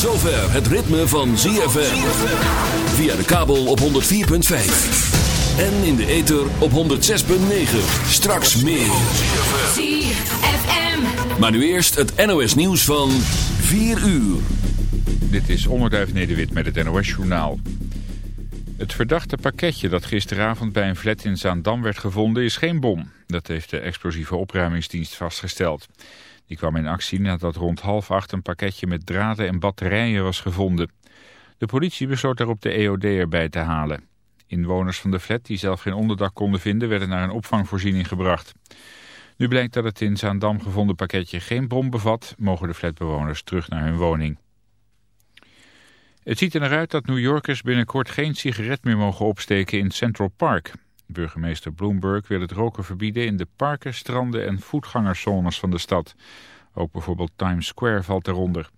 zover het ritme van ZFM. Via de kabel op 104.5. En in de ether op 106.9. Straks meer. ZFM. Maar nu eerst het NOS nieuws van 4 uur. Dit is Onderduif Nederwit met het NOS Journaal. Het verdachte pakketje dat gisteravond bij een flat in Zaandam werd gevonden is geen bom. Dat heeft de explosieve opruimingsdienst vastgesteld. Die kwam in actie nadat rond half acht een pakketje met draden en batterijen was gevonden. De politie besloot daarop de EOD erbij te halen. Inwoners van de flat die zelf geen onderdak konden vinden werden naar een opvangvoorziening gebracht. Nu blijkt dat het in Zaandam gevonden pakketje geen bom bevat, mogen de flatbewoners terug naar hun woning. Het ziet er naar uit dat New Yorkers binnenkort geen sigaret meer mogen opsteken in Central Park. Burgemeester Bloomberg wil het roken verbieden in de parken, stranden en voetgangerszones van de stad. Ook bijvoorbeeld Times Square valt eronder.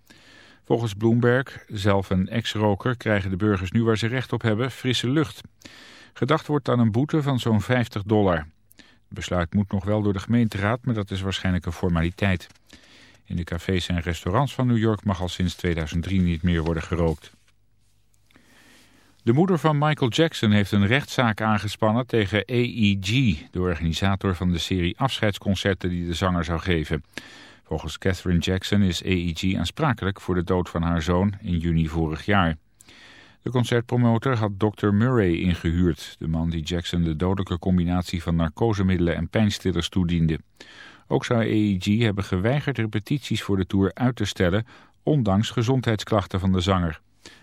Volgens Bloomberg, zelf een ex-roker, krijgen de burgers nu waar ze recht op hebben frisse lucht. Gedacht wordt aan een boete van zo'n 50 dollar. Het besluit moet nog wel door de gemeenteraad, maar dat is waarschijnlijk een formaliteit. In de cafés en restaurants van New York mag al sinds 2003 niet meer worden gerookt. De moeder van Michael Jackson heeft een rechtszaak aangespannen tegen AEG, de organisator van de serie afscheidsconcerten die de zanger zou geven. Volgens Catherine Jackson is AEG aansprakelijk voor de dood van haar zoon in juni vorig jaar. De concertpromotor had Dr. Murray ingehuurd, de man die Jackson de dodelijke combinatie van narcosemiddelen en pijnstillers toediende. Ook zou AEG hebben geweigerd repetities voor de tour uit te stellen, ondanks gezondheidsklachten van de zanger.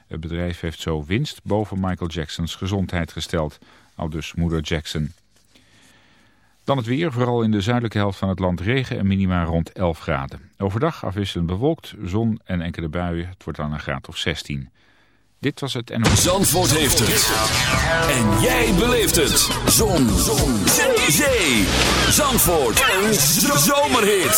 Het bedrijf heeft zo winst boven Michael Jacksons gezondheid gesteld, al dus moeder Jackson. Dan het weer, vooral in de zuidelijke helft van het land regen en minima rond 11 graden. Overdag afwisselend bewolkt, zon en enkele buien. Het wordt dan een graad of 16. Dit was het en... Zandvoort heeft het. En jij beleeft het. Zon. Zon. Zee. Zandvoort. Een zomerhit.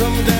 someday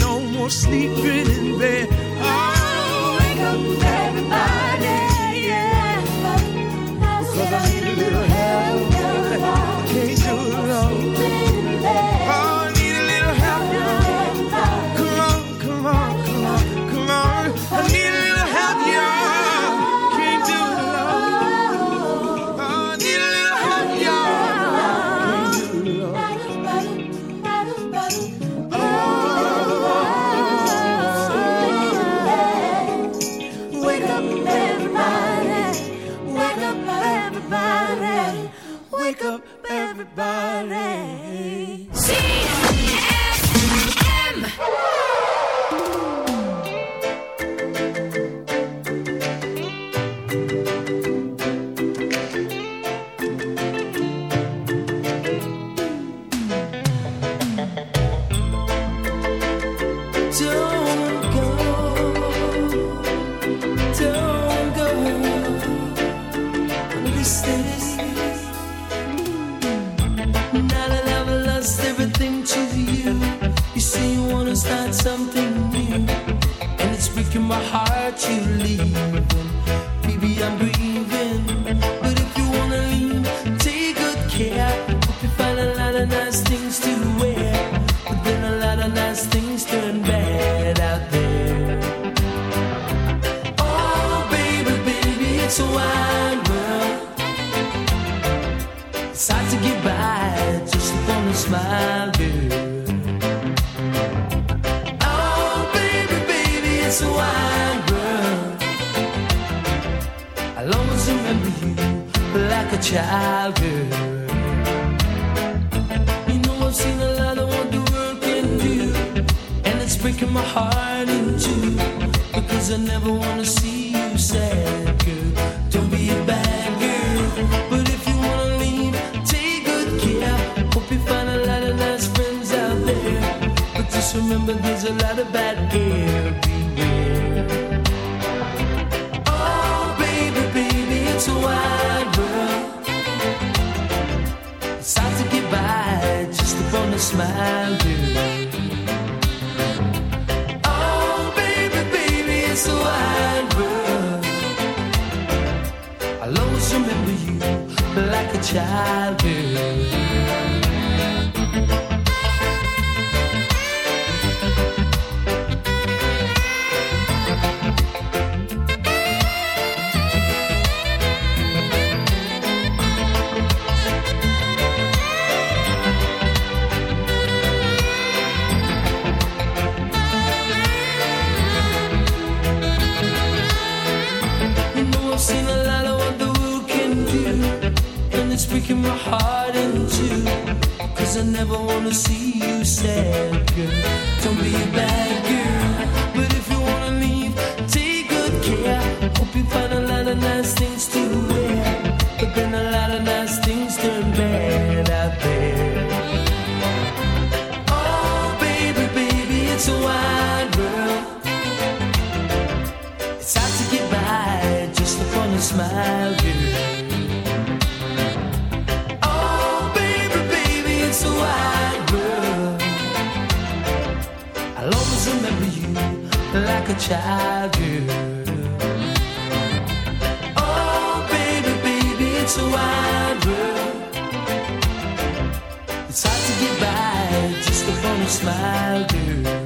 no more sleeping in bed. Oh, wake up, everybody, yeah. Cause I I never wanna see you sad, girl. Don't be a bad child. Oh, baby, baby, it's a world. It's hard to get by just smile, dude.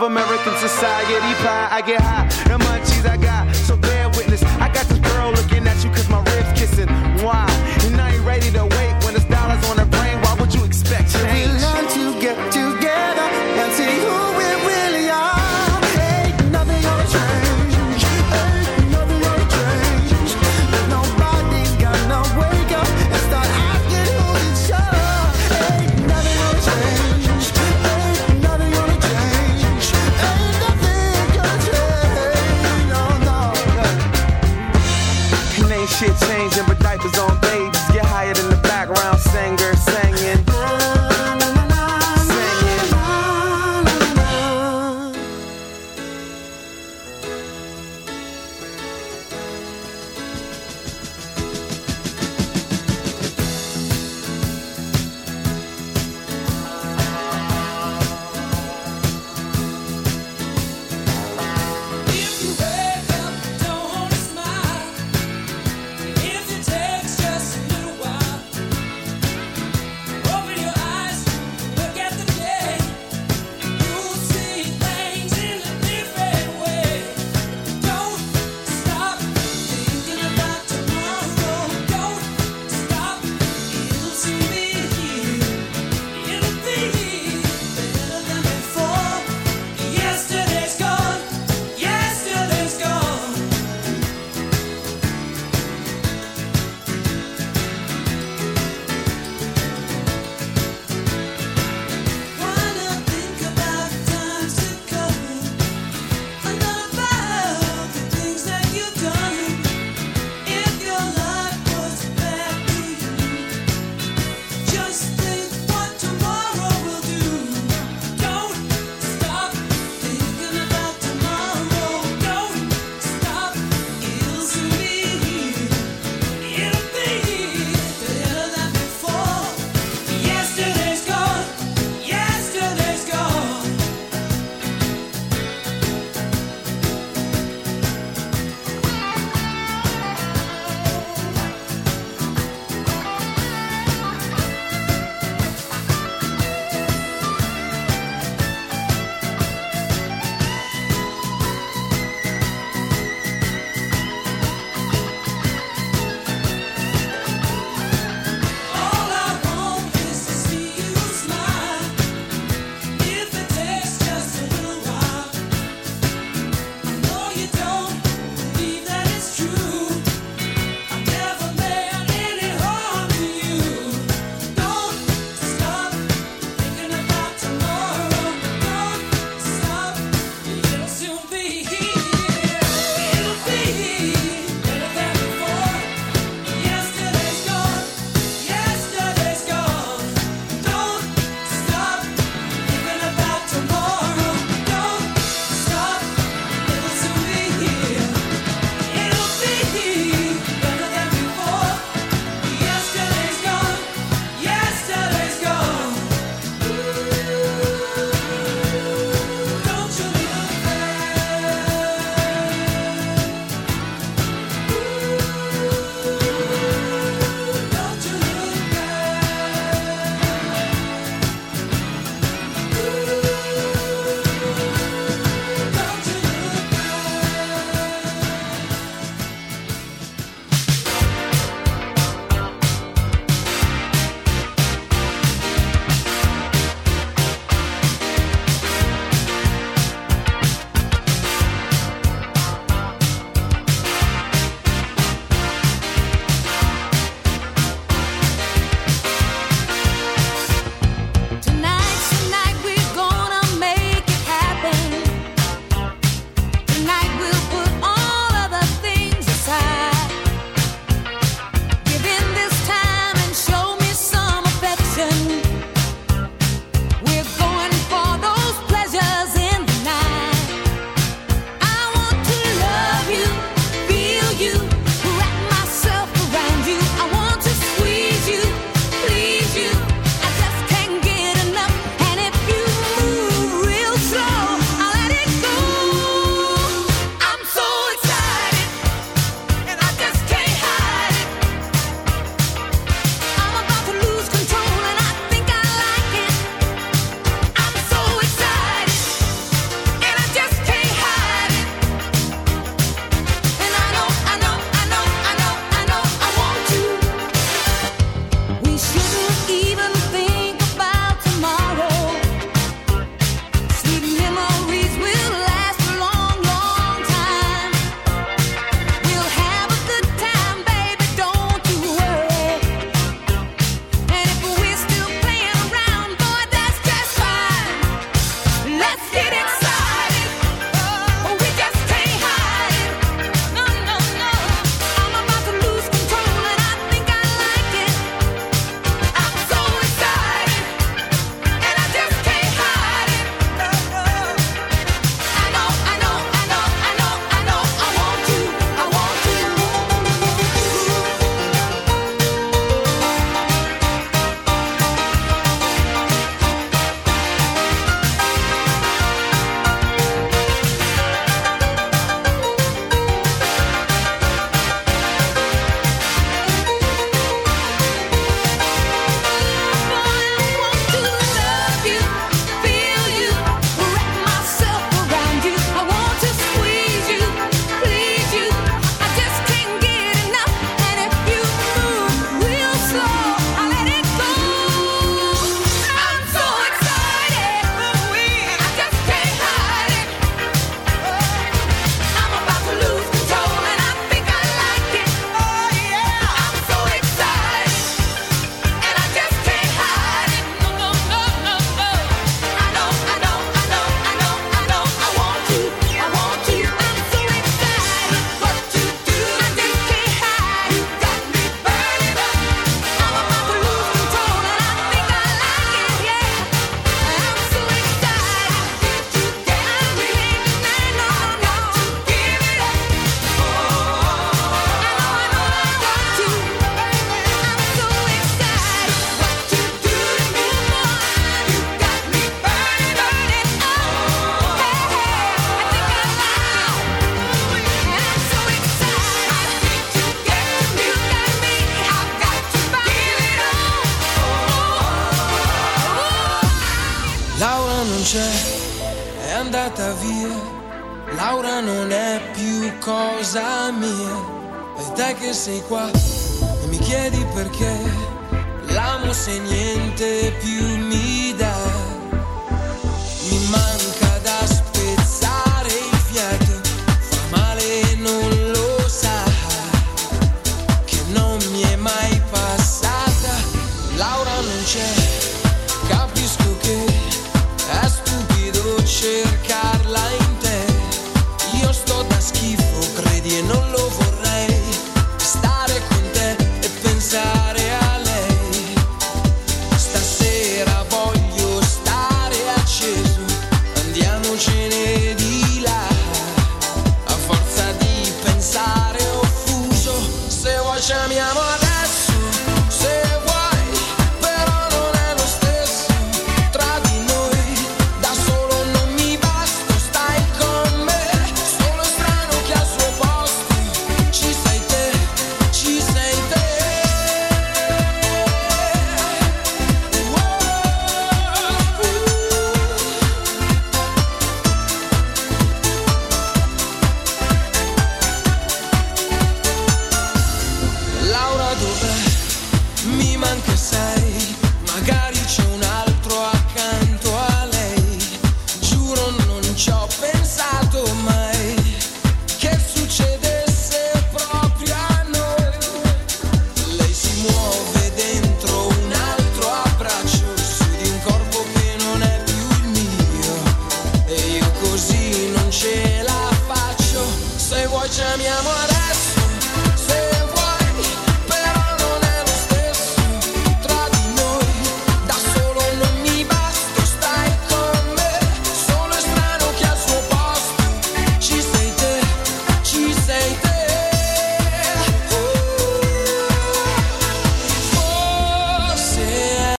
of American society pie. I get high